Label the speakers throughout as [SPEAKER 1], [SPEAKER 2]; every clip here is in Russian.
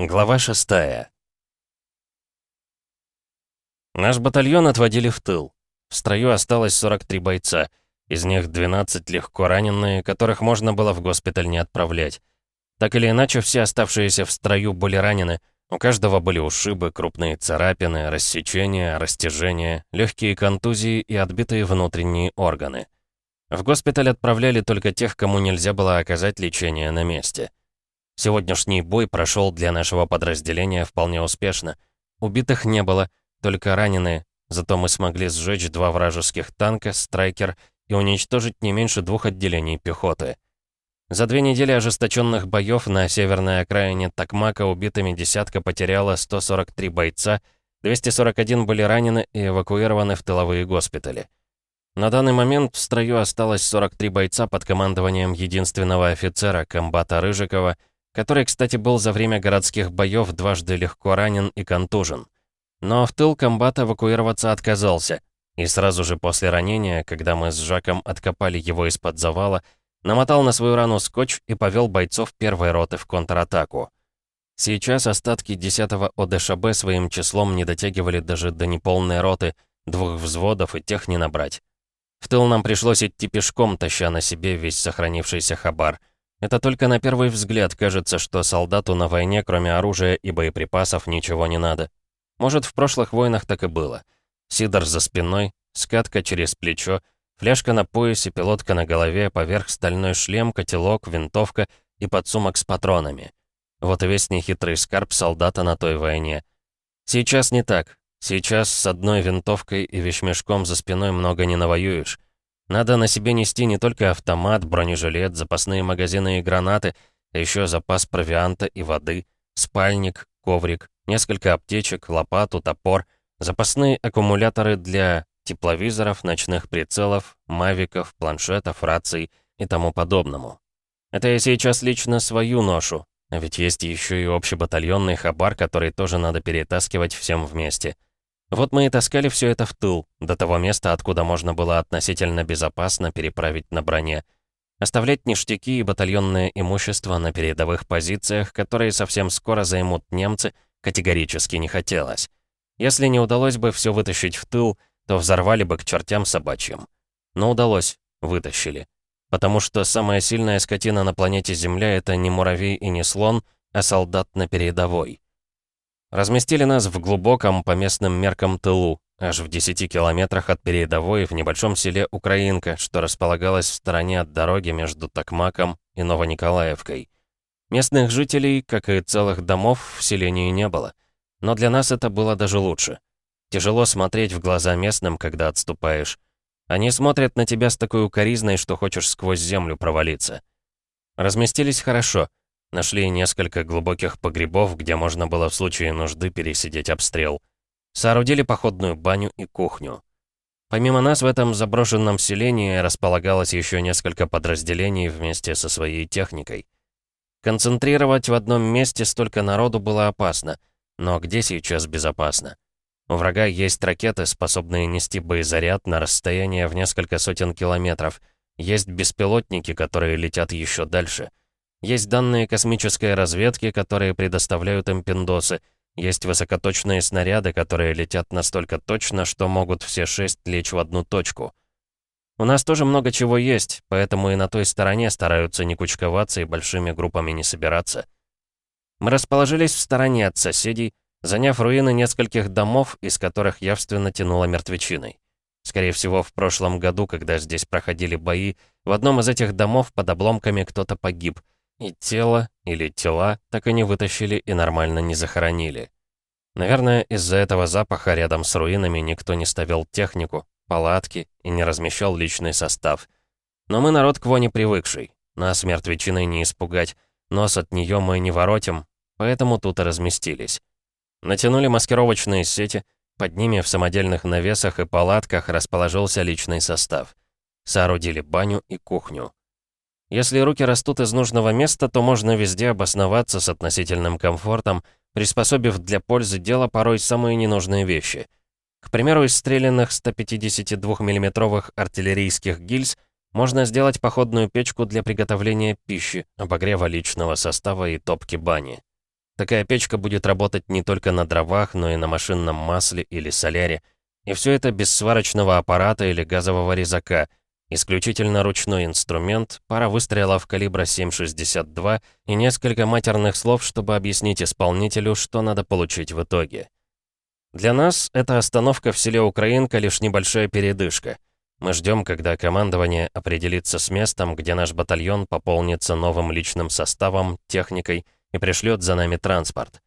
[SPEAKER 1] Глава 6 Наш батальон отводили в тыл. В строю осталось 43 бойца. Из них 12 легко раненые, которых можно было в госпиталь не отправлять. Так или иначе, все оставшиеся в строю были ранены. У каждого были ушибы, крупные царапины, рассечения, растяжения, легкие контузии и отбитые внутренние органы. В госпиталь отправляли только тех, кому нельзя было оказать лечение на месте. Сегодняшний бой прошел для нашего подразделения вполне успешно. Убитых не было, только раненые, зато мы смогли сжечь два вражеских танка, страйкер и уничтожить не меньше двух отделений пехоты. За две недели ожесточенных боев на северной окраине Такмака убитыми десятка потеряла 143 бойца, 241 были ранены и эвакуированы в тыловые госпитали. На данный момент в строю осталось 43 бойца под командованием единственного офицера, комбата Рыжикова, который, кстати, был за время городских боев дважды легко ранен и контужен. Но в тыл комбат эвакуироваться отказался, и сразу же после ранения, когда мы с Жаком откопали его из-под завала, намотал на свою рану скотч и повел бойцов первой роты в контратаку. Сейчас остатки 10-го ОДШБ своим числом не дотягивали даже до неполной роты, двух взводов и тех не набрать. В тыл нам пришлось идти пешком, таща на себе весь сохранившийся хабар — это только на первый взгляд кажется, что солдату на войне, кроме оружия и боеприпасов, ничего не надо. Может, в прошлых войнах так и было. Сидор за спиной, скатка через плечо, фляжка на поясе, пилотка на голове, поверх стальной шлем, котелок, винтовка и подсумок с патронами. Вот и весь нехитрый скарб солдата на той войне. Сейчас не так. Сейчас с одной винтовкой и вещмешком за спиной много не навоюешь. Надо на себе нести не только автомат, бронежилет, запасные магазины и гранаты, а еще запас провианта и воды, спальник, коврик, несколько аптечек, лопату, топор, запасные аккумуляторы для тепловизоров, ночных прицелов, мавиков, планшетов, раций и тому подобному. Это я сейчас лично свою ношу, а ведь есть еще и общебатальонный хабар, который тоже надо перетаскивать всем вместе — вот мы и таскали все это в тыл, до того места, откуда можно было относительно безопасно переправить на броне. Оставлять ништяки и батальонное имущество на передовых позициях, которые совсем скоро займут немцы, категорически не хотелось. Если не удалось бы все вытащить в тыл, то взорвали бы к чертям собачьим. Но удалось, вытащили. Потому что самая сильная скотина на планете Земля — это не муравей и не слон, а солдат на передовой. Разместили нас в глубоком, по местным меркам, тылу, аж в 10 километрах от передовой в небольшом селе Украинка, что располагалось в стороне от дороги между Токмаком и Новониколаевкой. Местных жителей, как и целых домов, в селении не было. Но для нас это было даже лучше. Тяжело смотреть в глаза местным, когда отступаешь. Они смотрят на тебя с такой укоризной, что хочешь сквозь землю провалиться. Разместились хорошо — Нашли несколько глубоких погребов, где можно было в случае нужды пересидеть обстрел. Соорудили походную баню и кухню. Помимо нас в этом заброшенном селении располагалось еще несколько подразделений вместе со своей техникой. Концентрировать в одном месте столько народу было опасно, но где сейчас безопасно? У врага есть ракеты, способные нести боезаряд на расстояние в несколько сотен километров. Есть беспилотники, которые летят еще дальше. Есть данные космической разведки, которые предоставляют им пиндосы. Есть высокоточные снаряды, которые летят настолько точно, что могут все шесть лечь в одну точку. У нас тоже много чего есть, поэтому и на той стороне стараются не кучковаться и большими группами не собираться. Мы расположились в стороне от соседей, заняв руины нескольких домов, из которых явственно тянуло мертвечиной. Скорее всего, в прошлом году, когда здесь проходили бои, в одном из этих домов под обломками кто-то погиб — и тело, или тела, так и не вытащили и нормально не захоронили. Наверное, из-за этого запаха рядом с руинами никто не ставил технику, палатки и не размещал личный состав. Но мы народ к воне привыкший. Нас мертвечиной не испугать, нос от нее мы не воротим, поэтому тут и разместились. Натянули маскировочные сети, под ними в самодельных навесах и палатках расположился личный состав. Соорудили баню и кухню. Если руки растут из нужного места, то можно везде обосноваться с относительным комфортом, приспособив для пользы дела порой самые ненужные вещи. К примеру, из стрелянных 152 миллиметровых артиллерийских гильз можно сделать походную печку для приготовления пищи, обогрева личного состава и топки бани. Такая печка будет работать не только на дровах, но и на машинном масле или соляре. И все это без сварочного аппарата или газового резака. Исключительно ручной инструмент, пара выстрелов калибра 7,62 и несколько матерных слов, чтобы объяснить исполнителю, что надо получить в итоге. Для нас эта остановка в селе Украинка лишь небольшая передышка. Мы ждем, когда командование определится с местом, где наш батальон пополнится новым личным составом, техникой и пришлет за нами транспорт.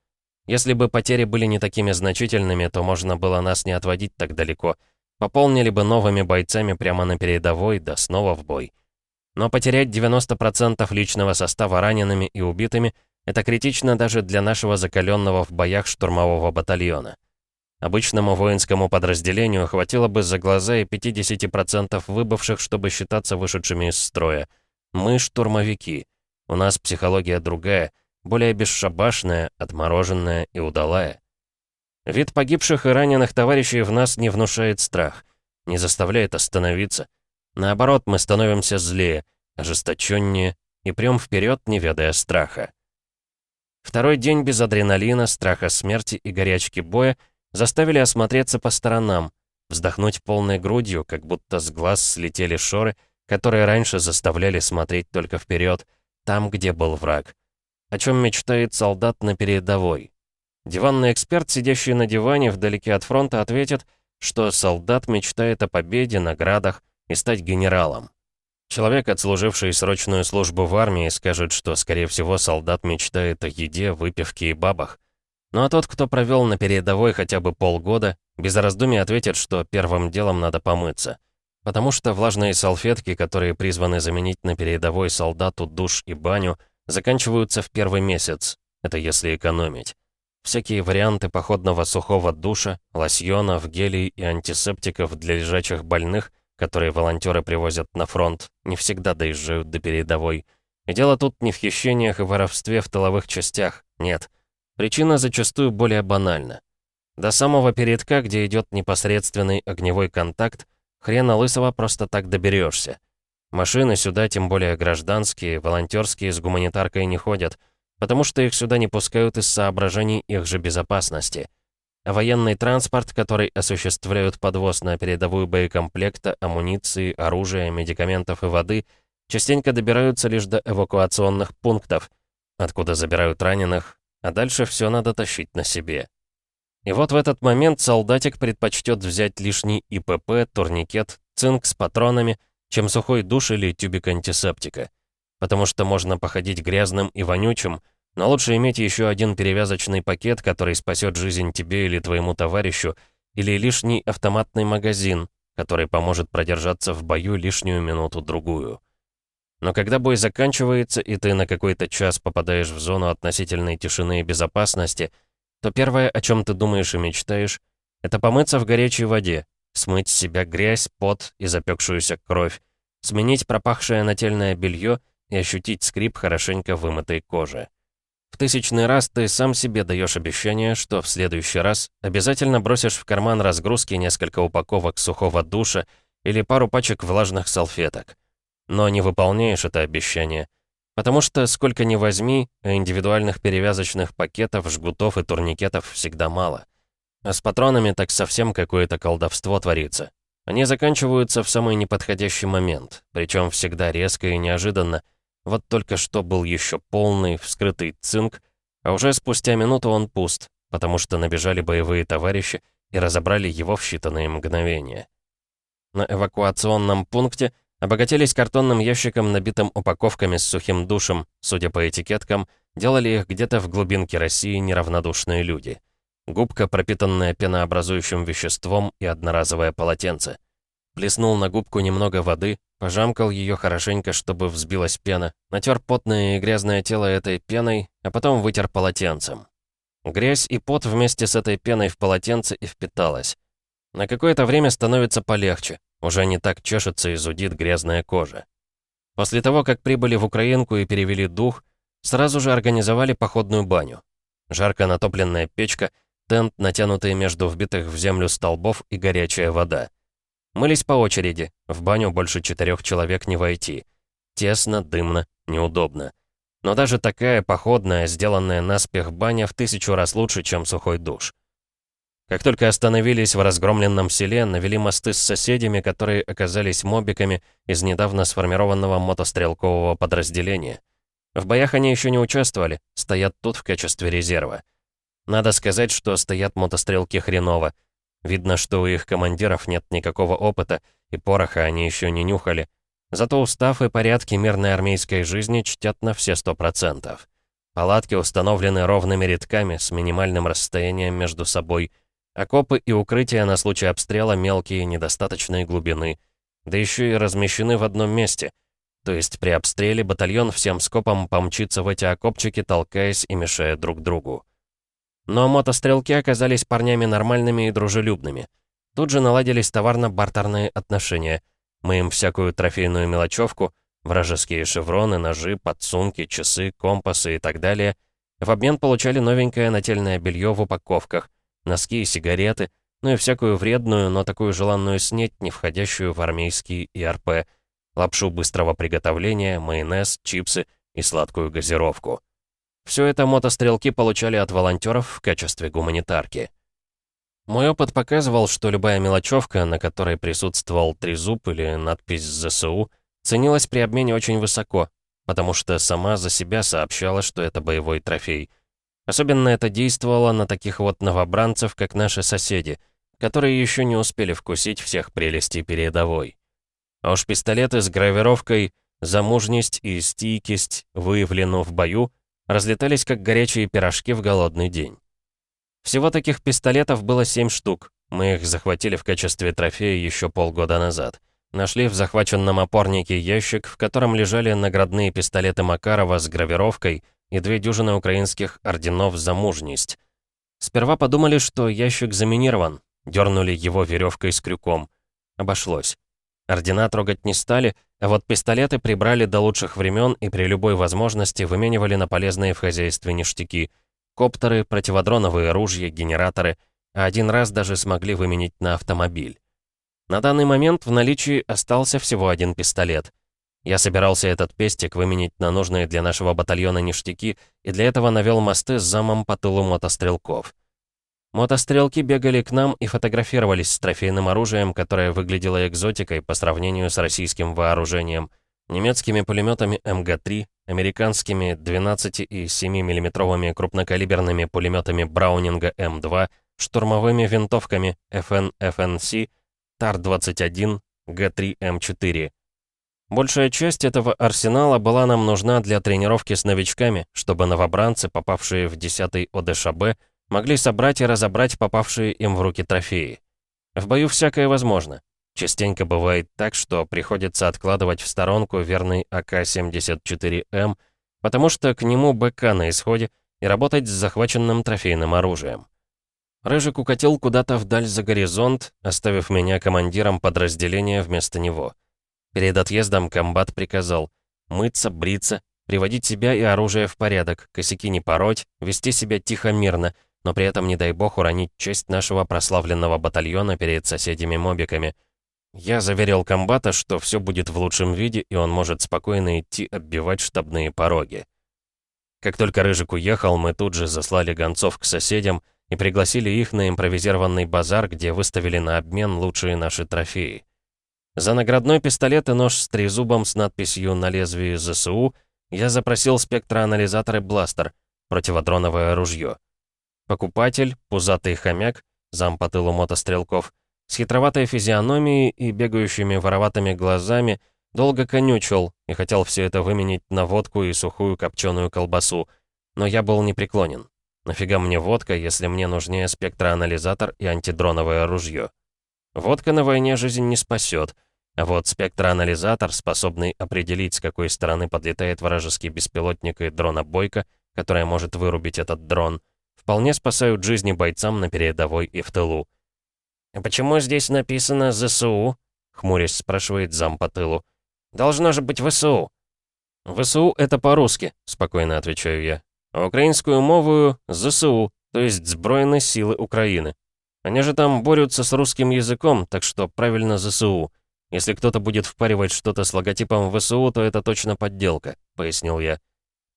[SPEAKER 1] Если бы потери были не такими значительными, то можно было нас не отводить так далеко. Пополнили бы новыми бойцами прямо на передовой, да снова в бой. Но потерять 90% личного состава ранеными и убитыми — это критично даже для нашего закаленного в боях штурмового батальона. Обычному воинскому подразделению хватило бы за глаза и 50% выбывших, чтобы считаться вышедшими из строя. Мы штурмовики. У нас психология другая, более бесшабашная, отмороженная и удалая. Вид погибших и раненых товарищей в нас не внушает страх, не заставляет остановиться. Наоборот, мы становимся злее, ожесточеннее и прям вперед, не ведая страха. Второй день без адреналина, страха смерти и горячки боя — Заставили осмотреться по сторонам, вздохнуть полной грудью, как будто с глаз слетели шоры, которые раньше заставляли смотреть только вперед, там, где был враг. О чем мечтает солдат на передовой? Диванный эксперт, сидящий на диване вдалеке от фронта, ответит, что солдат мечтает о победе, наградах и стать генералом. Человек, отслуживший срочную службу в армии, скажет, что, скорее всего, солдат мечтает о еде, выпивке и бабах. Ну а тот, кто провел на передовой хотя бы полгода, без раздумий ответит, что первым делом надо помыться. Потому что влажные салфетки, которые призваны заменить на передовой солдату душ и баню, заканчиваются в первый месяц. Это если экономить. Всякие варианты походного сухого душа, лосьонов, гелей и антисептиков для лежачих больных, которые волонтеры привозят на фронт, не всегда доезжают до передовой. И дело тут не в хищениях и воровстве в тыловых частях, нет. Причина зачастую более банальна. До самого передка, где идет непосредственный огневой контакт, хрена лысого просто так доберешься. Машины сюда, тем более гражданские, волонтерские, с гуманитаркой не ходят, потому что их сюда не пускают из соображений их же безопасности. А военный транспорт, который осуществляют подвоз на передовую боекомплекта, амуниции, оружия, медикаментов и воды, частенько добираются лишь до эвакуационных пунктов, откуда забирают раненых, а дальше все надо тащить на себе. И вот в этот момент солдатик предпочтет взять лишний ИПП, турникет, цинк с патронами, чем сухой душ или тюбик антисептика. Потому что можно походить грязным и вонючим, но лучше иметь еще один перевязочный пакет, который спасет жизнь тебе или твоему товарищу, или лишний автоматный магазин, который поможет продержаться в бою лишнюю минуту-другую. Но когда бой заканчивается, и ты на какой-то час попадаешь в зону относительной тишины и безопасности, то первое, о чем ты думаешь и мечтаешь, это помыться в горячей воде, смыть с себя грязь, пот и запекшуюся кровь, сменить пропахшее нательное белье и ощутить скрип хорошенько вымытой кожи. В тысячный раз ты сам себе даешь обещание, что в следующий раз обязательно бросишь в карман разгрузки несколько упаковок сухого душа или пару пачек влажных салфеток но не выполняешь это обещание. Потому что сколько ни возьми, индивидуальных перевязочных пакетов, жгутов и турникетов всегда мало. А с патронами так совсем какое-то колдовство творится. Они заканчиваются в самый неподходящий момент, причем всегда резко и неожиданно. Вот только что был еще полный, вскрытый цинк, а уже спустя минуту он пуст, потому что набежали боевые товарищи и разобрали его в считанные мгновения. На эвакуационном пункте Обогатились картонным ящиком, набитым упаковками с сухим душем. Судя по этикеткам, делали их где-то в глубинке России неравнодушные люди. Губка, пропитанная пенообразующим веществом и одноразовое полотенце. Плеснул на губку немного воды, пожамкал ее хорошенько, чтобы взбилась пена, натер потное и грязное тело этой пеной, а потом вытер полотенцем. Грязь и пот вместе с этой пеной в полотенце и впиталась. На какое-то время становится полегче, уже не так чешется и зудит грязная кожа. После того, как прибыли в Украинку и перевели дух, сразу же организовали походную баню. Жарко натопленная печка, тент, натянутый между вбитых в землю столбов и горячая вода. Мылись по очереди, в баню больше четырех человек не войти. Тесно, дымно, неудобно. Но даже такая походная, сделанная наспех баня в тысячу раз лучше, чем сухой душ. Как только остановились в разгромленном селе, навели мосты с соседями, которые оказались мобиками из недавно сформированного мотострелкового подразделения. В боях они еще не участвовали, стоят тут в качестве резерва. Надо сказать, что стоят мотострелки хреново. Видно, что у их командиров нет никакого опыта, и пороха они еще не нюхали. Зато устав и порядки мирной армейской жизни чтят на все сто процентов. Палатки установлены ровными рядками с минимальным расстоянием между собой. Окопы и укрытия на случай обстрела мелкие, недостаточной глубины. Да еще и размещены в одном месте. То есть при обстреле батальон всем скопом помчится в эти окопчики, толкаясь и мешая друг другу. Но мотострелки оказались парнями нормальными и дружелюбными. Тут же наладились товарно-бартерные отношения. Мы им всякую трофейную мелочевку, вражеские шевроны, ножи, подсумки, часы, компасы и так далее. В обмен получали новенькое нательное белье в упаковках, носки и сигареты, ну и всякую вредную, но такую желанную снеть, не входящую в армейский ИРП, лапшу быстрого приготовления, майонез, чипсы и сладкую газировку. Все это мотострелки получали от волонтеров в качестве гуманитарки. Мой опыт показывал, что любая мелочевка, на которой присутствовал трезуб или надпись «ЗСУ», ценилась при обмене очень высоко, потому что сама за себя сообщала, что это боевой трофей. Особенно это действовало на таких вот новобранцев, как наши соседи, которые еще не успели вкусить всех прелестей передовой. А уж пистолеты с гравировкой «Замужность и стийкость выявлены в бою» разлетались как горячие пирожки в голодный день. Всего таких пистолетов было семь штук. Мы их захватили в качестве трофея еще полгода назад. Нашли в захваченном опорнике ящик, в котором лежали наградные пистолеты Макарова с гравировкой и две дюжины украинских орденов за мужность. Сперва подумали, что ящик заминирован, дернули его веревкой с крюком. Обошлось. Ордена трогать не стали, а вот пистолеты прибрали до лучших времен и при любой возможности выменивали на полезные в хозяйстве ништяки. Коптеры, противодроновые ружья, генераторы, а один раз даже смогли выменить на автомобиль. На данный момент в наличии остался всего один пистолет. Я собирался этот пестик выменить на нужные для нашего батальона ништяки и для этого навел мосты с замом по тылу мотострелков. Мотострелки бегали к нам и фотографировались с трофейным оружием, которое выглядело экзотикой по сравнению с российским вооружением. Немецкими пулеметами МГ-3, американскими 12 и 7 миллиметровыми крупнокалиберными пулеметами Браунинга М2, штурмовыми винтовками FN-FNC, ТАР-21, Г3М4. Большая часть этого арсенала была нам нужна для тренировки с новичками, чтобы новобранцы, попавшие в 10-й ОДШБ, могли собрать и разобрать попавшие им в руки трофеи. В бою всякое возможно. Частенько бывает так, что приходится откладывать в сторонку верный АК-74М, потому что к нему БК на исходе, и работать с захваченным трофейным оружием. Рыжик укатил куда-то вдаль за горизонт, оставив меня командиром подразделения вместо него. Перед отъездом комбат приказал мыться, бриться, приводить себя и оружие в порядок, косяки не пороть, вести себя тихо-мирно — но при этом, не дай бог, уронить честь нашего прославленного батальона перед соседями-мобиками. Я заверил комбата, что все будет в лучшем виде, и он может спокойно идти оббивать штабные пороги. Как только Рыжик уехал, мы тут же заслали гонцов к соседям и пригласили их на импровизированный базар, где выставили на обмен лучшие наши трофеи. За наградной пистолет и нож с трезубом с надписью на лезвии ЗСУ я запросил спектроанализатор и бластер, противодроновое ружье. Покупатель, пузатый хомяк, зам по тылу мотострелков, с хитроватой физиономией и бегающими вороватыми глазами, долго конючил и хотел все это выменить на водку и сухую копченую колбасу, но я был непреклонен. Нафига мне водка, если мне нужнее спектроанализатор и антидроновое ружье? Водка на войне жизнь не спасет, а вот спектроанализатор, способный определить, с какой стороны подлетает вражеский беспилотник и дронобойка, которая может вырубить этот дрон, вполне спасают жизни бойцам на передовой и в тылу. «А почему здесь написано «ЗСУ»?» — хмурясь спрашивает зам по тылу. «Должно же быть ВСУ». «ВСУ — это по-русски», — спокойно отвечаю я. А украинскую мову — ЗСУ, то есть Збройные силы Украины. Они же там борются с русским языком, так что правильно ЗСУ. Если кто-то будет впаривать что-то с логотипом ВСУ, то это точно подделка», — пояснил я.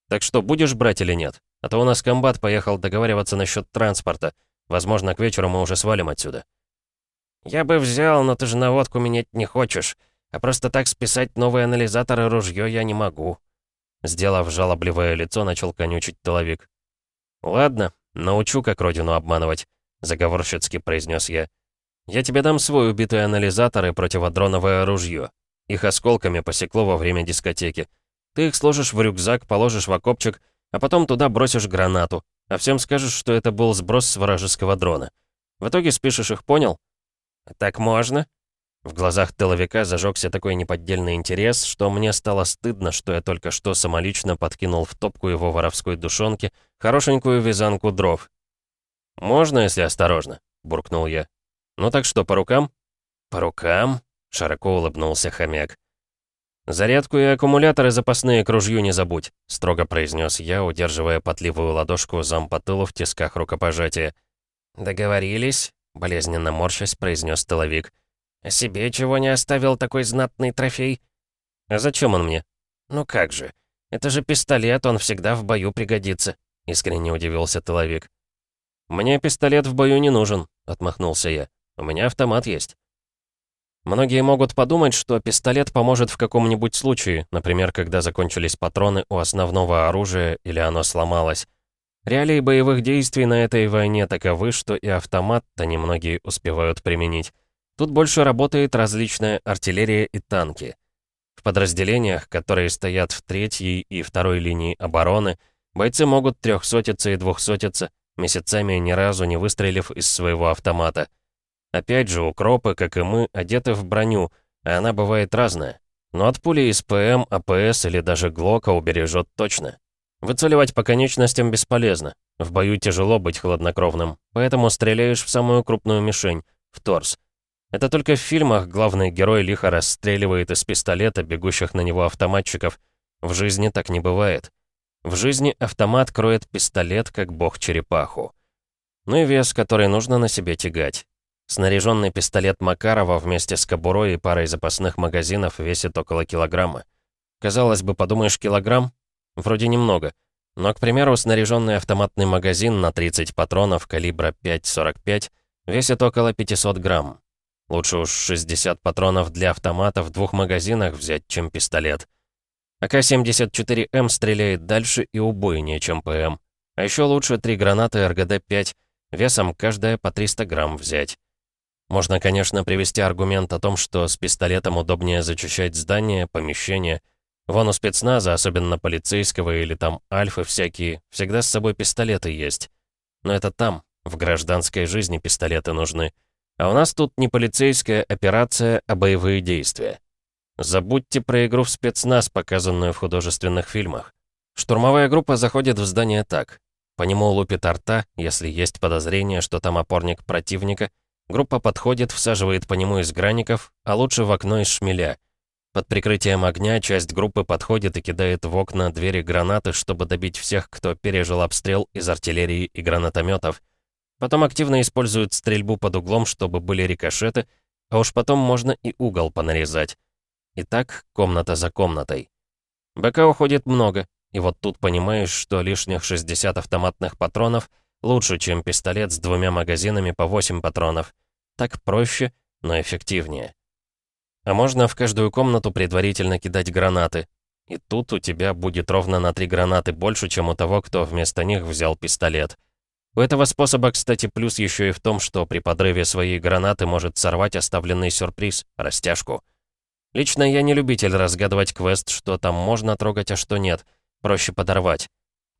[SPEAKER 1] Так что, будешь брать или нет? А то у нас комбат поехал договариваться насчет транспорта. Возможно, к вечеру мы уже свалим отсюда». «Я бы взял, но ты же наводку менять не хочешь. А просто так списать новый анализатор и ружье я не могу». Сделав жалобливое лицо, начал конючить тыловик. «Ладно, научу, как родину обманывать», — заговорщицки произнес я. «Я тебе дам свой убитый анализатор и противодроновое ружье. Их осколками посекло во время дискотеки. Ты их сложишь в рюкзак, положишь в окопчик, а потом туда бросишь гранату, а всем скажешь, что это был сброс с вражеского дрона. В итоге спишешь их, понял? «Так можно?» В глазах тыловика зажегся такой неподдельный интерес, что мне стало стыдно, что я только что самолично подкинул в топку его воровской душонки хорошенькую вязанку дров. «Можно, если осторожно?» — буркнул я. «Ну так что, по рукам?» «По рукам?» — широко улыбнулся хомяк. «Зарядку и аккумуляторы запасные к ружью не забудь», — строго произнес я, удерживая потливую ладошку зам по тылу в тисках рукопожатия. «Договорились?» Болезненно морщась, произнес тыловик. «А себе чего не оставил такой знатный трофей?» «А зачем он мне?» «Ну как же. Это же пистолет, он всегда в бою пригодится», — искренне удивился тыловик. «Мне пистолет в бою не нужен», — отмахнулся я. «У меня автомат есть». Многие могут подумать, что пистолет поможет в каком-нибудь случае, например, когда закончились патроны у основного оружия или оно сломалось. Реалии боевых действий на этой войне таковы, что и автомат-то немногие успевают применить. Тут больше работает различная артиллерия и танки. В подразделениях, которые стоят в третьей и второй линии обороны, бойцы могут трехсотиться и двухсотиться, месяцами ни разу не выстрелив из своего автомата. Опять же, укропы, как и мы, одеты в броню, а она бывает разная. Но от пули из ПМ, АПС или даже ГЛОКа убережет точно. Выцеливать по конечностям бесполезно. В бою тяжело быть хладнокровным, поэтому стреляешь в самую крупную мишень, в торс. Это только в фильмах главный герой лихо расстреливает из пистолета бегущих на него автоматчиков. В жизни так не бывает. В жизни автомат кроет пистолет, как бог черепаху. Ну и вес, который нужно на себе тягать. Снаряженный пистолет Макарова вместе с кобурой и парой запасных магазинов весит около килограмма. Казалось бы, подумаешь, килограмм? Вроде немного. Но, к примеру, снаряженный автоматный магазин на 30 патронов калибра 5,45 весит около 500 грамм. Лучше уж 60 патронов для автомата в двух магазинах взять, чем пистолет. АК-74М стреляет дальше и убойнее, чем ПМ. А еще лучше три гранаты РГД-5, весом каждая по 300 грамм взять. Можно, конечно, привести аргумент о том, что с пистолетом удобнее зачищать здание, помещение — Вон у спецназа, особенно полицейского или там альфы всякие, всегда с собой пистолеты есть. Но это там, в гражданской жизни пистолеты нужны. А у нас тут не полицейская операция, а боевые действия. Забудьте про игру в спецназ, показанную в художественных фильмах. Штурмовая группа заходит в здание так. По нему лупит арта, если есть подозрение, что там опорник противника. Группа подходит, всаживает по нему из граников, а лучше в окно из шмеля — под прикрытием огня часть группы подходит и кидает в окна двери гранаты, чтобы добить всех, кто пережил обстрел из артиллерии и гранатометов. Потом активно используют стрельбу под углом, чтобы были рикошеты, а уж потом можно и угол понарезать. Итак, комната за комнатой. БК уходит много, и вот тут понимаешь, что лишних 60 автоматных патронов лучше, чем пистолет с двумя магазинами по 8 патронов. Так проще, но эффективнее. А можно в каждую комнату предварительно кидать гранаты. И тут у тебя будет ровно на три гранаты больше, чем у того, кто вместо них взял пистолет. У этого способа, кстати, плюс еще и в том, что при подрыве своей гранаты может сорвать оставленный сюрприз, растяжку. Лично я не любитель разгадывать квест, что там можно трогать, а что нет. Проще подорвать.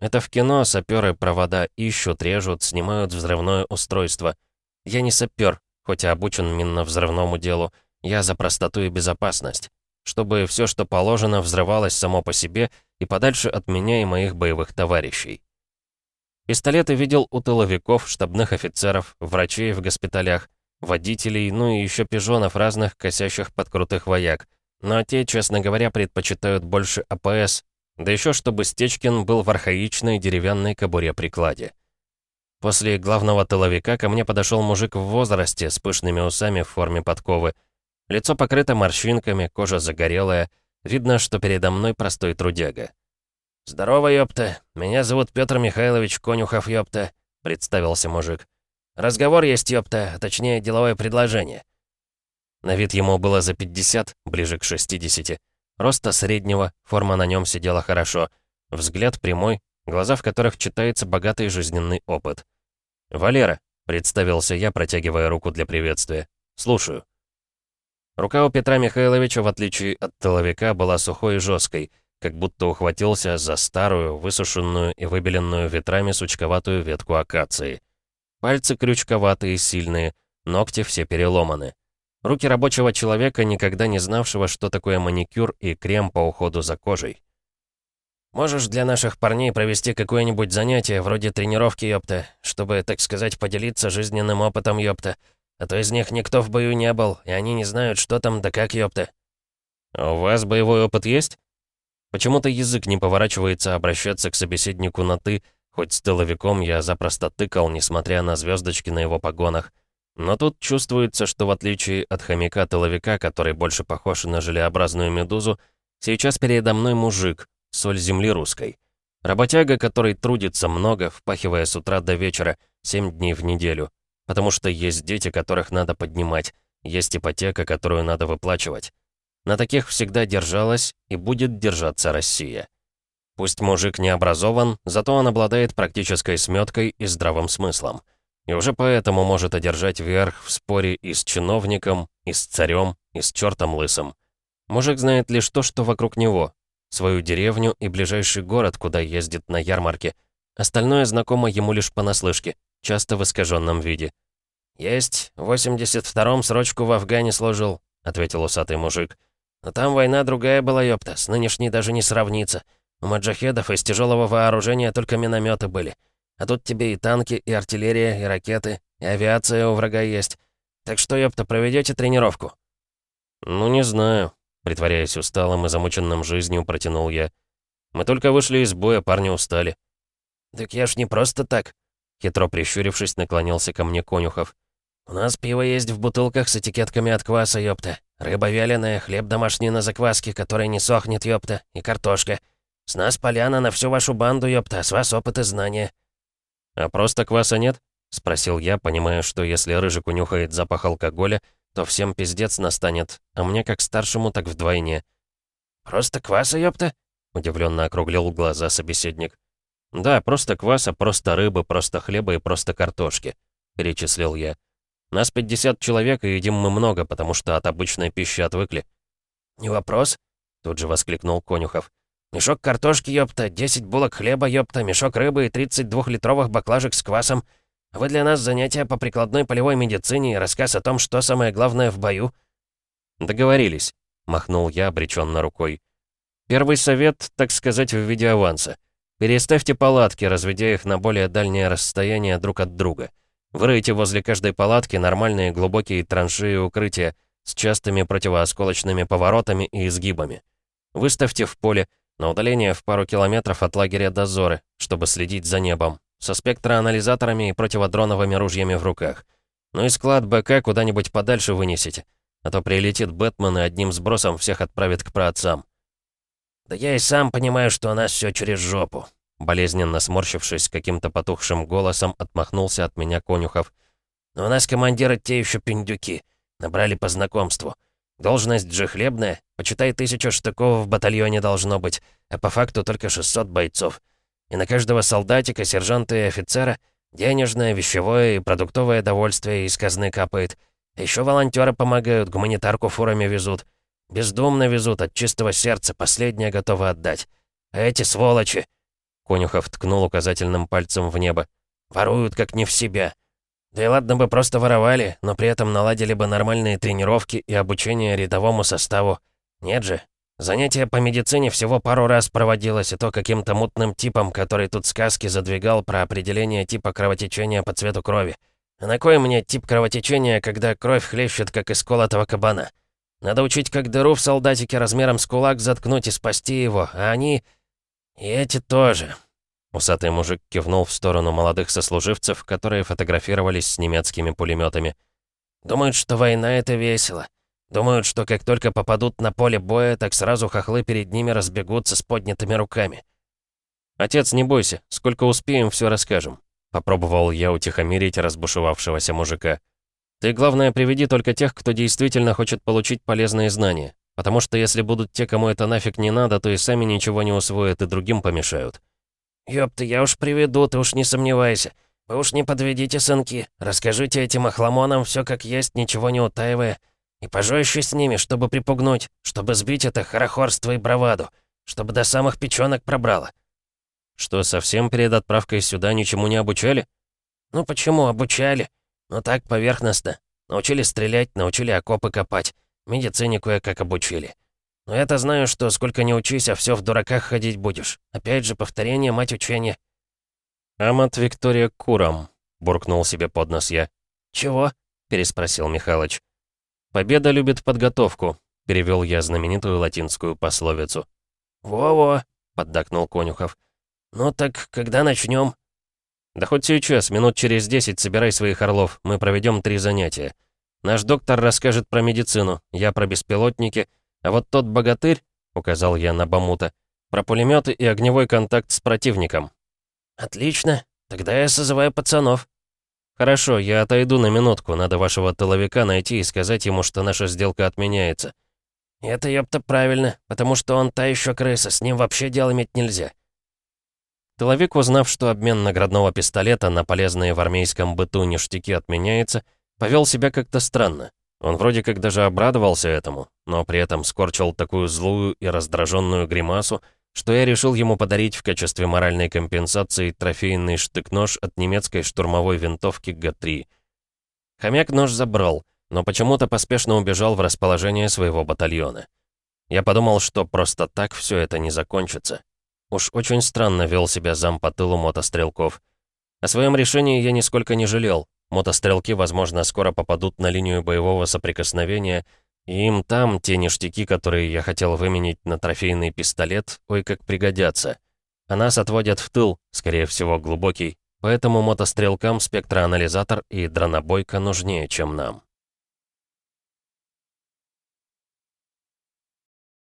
[SPEAKER 1] Это в кино саперы провода ищут, режут, снимают взрывное устройство. Я не сапер, хоть и обучен минно-взрывному делу, я за простоту и безопасность. Чтобы все, что положено, взрывалось само по себе и подальше от меня и моих боевых товарищей. Пистолеты видел у тыловиков, штабных офицеров, врачей в госпиталях, водителей, ну и еще пижонов разных, косящих под крутых вояк. Но те, честно говоря, предпочитают больше АПС, да еще чтобы Стечкин был в архаичной деревянной кобуре-прикладе. После главного тыловика ко мне подошел мужик в возрасте с пышными усами в форме подковы, Лицо покрыто морщинками, кожа загорелая. Видно, что передо мной простой трудяга.
[SPEAKER 2] «Здорово, ёпта. Меня зовут Петр Михайлович Конюхов, ёпта», — представился мужик. «Разговор есть, ёпта, а точнее, деловое предложение».
[SPEAKER 1] На вид ему было за 50, ближе к 60. Роста среднего, форма на нем сидела хорошо. Взгляд прямой, глаза в которых читается богатый жизненный опыт. «Валера», — представился я, протягивая руку для приветствия. «Слушаю». Рука у Петра Михайловича, в отличие от тыловика, была сухой и жесткой, как будто ухватился за старую, высушенную и выбеленную ветрами сучковатую ветку акации. Пальцы крючковатые, сильные, ногти все переломаны. Руки рабочего человека, никогда не знавшего, что такое маникюр и крем по уходу за кожей.
[SPEAKER 2] «Можешь для наших парней провести какое-нибудь занятие, вроде тренировки, ёпта, чтобы, так сказать, поделиться жизненным опытом, ёпта. А то из них никто в бою не был, и они не знают, что там да как, ёпта».
[SPEAKER 1] «А «У вас боевой опыт есть?» Почему-то язык не поворачивается обращаться к собеседнику на «ты», хоть с тыловиком я запросто тыкал, несмотря на звездочки на его погонах. Но тут чувствуется, что в отличие от хомяка-тыловика, который больше похож на желеобразную медузу, сейчас передо мной мужик, соль земли русской. Работяга, который трудится много, впахивая с утра до вечера, 7 дней в неделю. Потому что есть дети, которых надо поднимать, есть ипотека, которую надо выплачивать. На таких всегда держалась и будет держаться Россия. Пусть мужик не образован, зато он обладает практической сметкой и здравым смыслом. И уже поэтому может одержать верх в споре и с чиновником, и с царем, и с чертом лысым. Мужик знает лишь то, что вокруг него, свою деревню и ближайший город, куда ездит на ярмарке. Остальное знакомо ему лишь понаслышке, часто в искаженном виде.
[SPEAKER 2] «Есть, в 82-м срочку в Афгане служил», — ответил усатый мужик. «Но там война другая была, ёпта, с нынешней даже не сравнится. У маджахедов из тяжелого вооружения только минометы были. А тут тебе и танки, и артиллерия, и ракеты, и авиация у врага есть. Так что, ёпта, проведете тренировку?»
[SPEAKER 1] «Ну, не знаю», — притворяясь усталым и замученным жизнью, протянул я. «Мы только вышли из боя, парни устали».
[SPEAKER 2] «Так я ж не просто так», — хитро прищурившись, наклонился ко мне Конюхов. «У нас пиво есть в бутылках с этикетками от кваса, ёпта. Рыба вяленая, хлеб домашний на закваске, который не сохнет, ёпта, и картошка. С нас поляна на всю вашу банду, ёпта, с вас опыт и знания».
[SPEAKER 1] «А просто кваса нет?» — спросил я, понимая, что если Рыжик унюхает запах алкоголя, то всем пиздец настанет, а мне как старшему, так вдвойне.
[SPEAKER 2] «Просто кваса, ёпта?»
[SPEAKER 1] — удивленно округлил глаза собеседник. «Да, просто кваса, просто рыбы, просто хлеба и просто картошки», — перечислил я. «Нас 50 человек, и едим мы много, потому что от обычной пищи отвыкли».
[SPEAKER 2] «Не вопрос», — тут же воскликнул Конюхов. Мешок картошки, ёпта, 10 булок хлеба, ёпта, мешок рыбы и 32-литровых баклажек с квасом. Вы для нас занятия по прикладной полевой медицине и рассказ о том, что самое главное в бою».
[SPEAKER 1] «Договорились», — махнул я обреченно рукой. «Первый совет, так сказать, в виде аванса. Переставьте палатки, разведя их на более дальнее расстояние друг от друга. Выройте возле каждой палатки нормальные глубокие траншеи укрытия с частыми противоосколочными поворотами и изгибами. Выставьте в поле на удаление в пару километров от лагеря дозоры, чтобы следить за небом, со спектроанализаторами и противодроновыми ружьями в руках. Ну и склад БК куда-нибудь подальше вынесите, а то прилетит Бэтмен и одним сбросом всех отправит к праотцам.
[SPEAKER 2] «Да я и сам понимаю, что у нас все через жопу»,
[SPEAKER 1] болезненно сморщившись каким-то потухшим голосом, отмахнулся от меня Конюхов.
[SPEAKER 2] «Но у нас командиры те еще пиндюки. Набрали по знакомству. Должность же хлебная, почитай, тысяча штыков в батальоне должно быть, а по факту только 600 бойцов. И на каждого солдатика, сержанта и офицера денежное, вещевое и продуктовое довольствие из казны капает. Еще волонтеры помогают, гуманитарку фурами везут. Бездумно везут, от чистого сердца, последнее готовы отдать. А эти сволочи...»
[SPEAKER 1] Конюхов ткнул указательным пальцем в небо.
[SPEAKER 2] «Воруют, как не в себя. Да и ладно бы просто воровали, но при этом наладили бы нормальные тренировки и обучение рядовому составу. Нет же. Занятие по медицине всего пару раз проводилось, и то каким-то мутным типом, который тут сказки задвигал про определение типа кровотечения по цвету крови. А на кой мне тип кровотечения, когда кровь хлещет, как из колотого кабана? Надо учить, как дыру в солдатике размером с кулак заткнуть и спасти его, а они... И эти тоже.
[SPEAKER 1] Усатый мужик кивнул в сторону молодых сослуживцев, которые фотографировались с немецкими пулеметами.
[SPEAKER 2] «Думают, что война — это весело. Думают, что как только попадут на поле боя, так сразу хохлы перед ними разбегутся с поднятыми руками.
[SPEAKER 1] «Отец, не бойся, сколько успеем, все расскажем». Попробовал я утихомирить разбушевавшегося мужика. «Ты, главное, приведи только тех, кто действительно хочет получить полезные знания. Потому что если будут те, кому это нафиг не надо, то и сами ничего не усвоят и другим помешают».
[SPEAKER 2] «Ёпта, я уж приведу, ты уж не сомневайся. Вы уж не подведите, сынки. Расскажите этим охламонам все как есть, ничего не утаивая. И пожестче с ними, чтобы припугнуть, чтобы сбить это хорохорство и браваду, чтобы до самых печёнок пробрало».
[SPEAKER 1] «Что, совсем перед отправкой сюда ничему не обучали?»
[SPEAKER 2] «Ну почему обучали? Ну так, поверхностно. Научили стрелять, научили окопы копать. Медицине кое-как обучили. Но я-то знаю, что сколько не учись, а все в дураках ходить будешь. Опять же, повторение, мать учения».
[SPEAKER 1] «Амат Виктория Курам», — буркнул себе под нос я.
[SPEAKER 2] «Чего?»
[SPEAKER 1] — переспросил Михалыч. «Победа любит подготовку», — перевел я знаменитую латинскую пословицу.
[SPEAKER 2] «Во-во», — поддакнул Конюхов. «Ну так когда начнем?
[SPEAKER 1] «Да хоть сейчас, минут через десять собирай своих орлов, мы проведем три занятия. Наш доктор расскажет про медицину, я про беспилотники, а вот тот богатырь, — указал я на Бамута, — про пулеметы и огневой контакт с противником».
[SPEAKER 2] «Отлично, тогда я созываю пацанов».
[SPEAKER 1] «Хорошо, я отойду на минутку, надо вашего тыловика найти и сказать ему, что наша сделка отменяется».
[SPEAKER 2] «Это, ёпта, правильно, потому что он та еще крыса, с ним вообще дел иметь нельзя».
[SPEAKER 1] Тыловик, узнав, что обмен наградного пистолета на полезные в армейском быту ништяки отменяется, повел себя как-то странно. Он вроде как даже обрадовался этому, но при этом скорчил такую злую и раздраженную гримасу, что я решил ему подарить в качестве моральной компенсации трофейный штык-нож от немецкой штурмовой винтовки Г-3. Хомяк нож забрал, но почему-то поспешно убежал в расположение своего батальона. Я подумал, что просто так все это не закончится. Уж очень странно вел себя зам по тылу мотострелков. О своем решении я нисколько не жалел. Мотострелки, возможно, скоро попадут на линию боевого соприкосновения, и им там те ништяки, которые я хотел выменить на трофейный пистолет, ой как пригодятся. А нас отводят в тыл, скорее всего, глубокий, поэтому мотострелкам спектроанализатор и дронобойка нужнее, чем нам.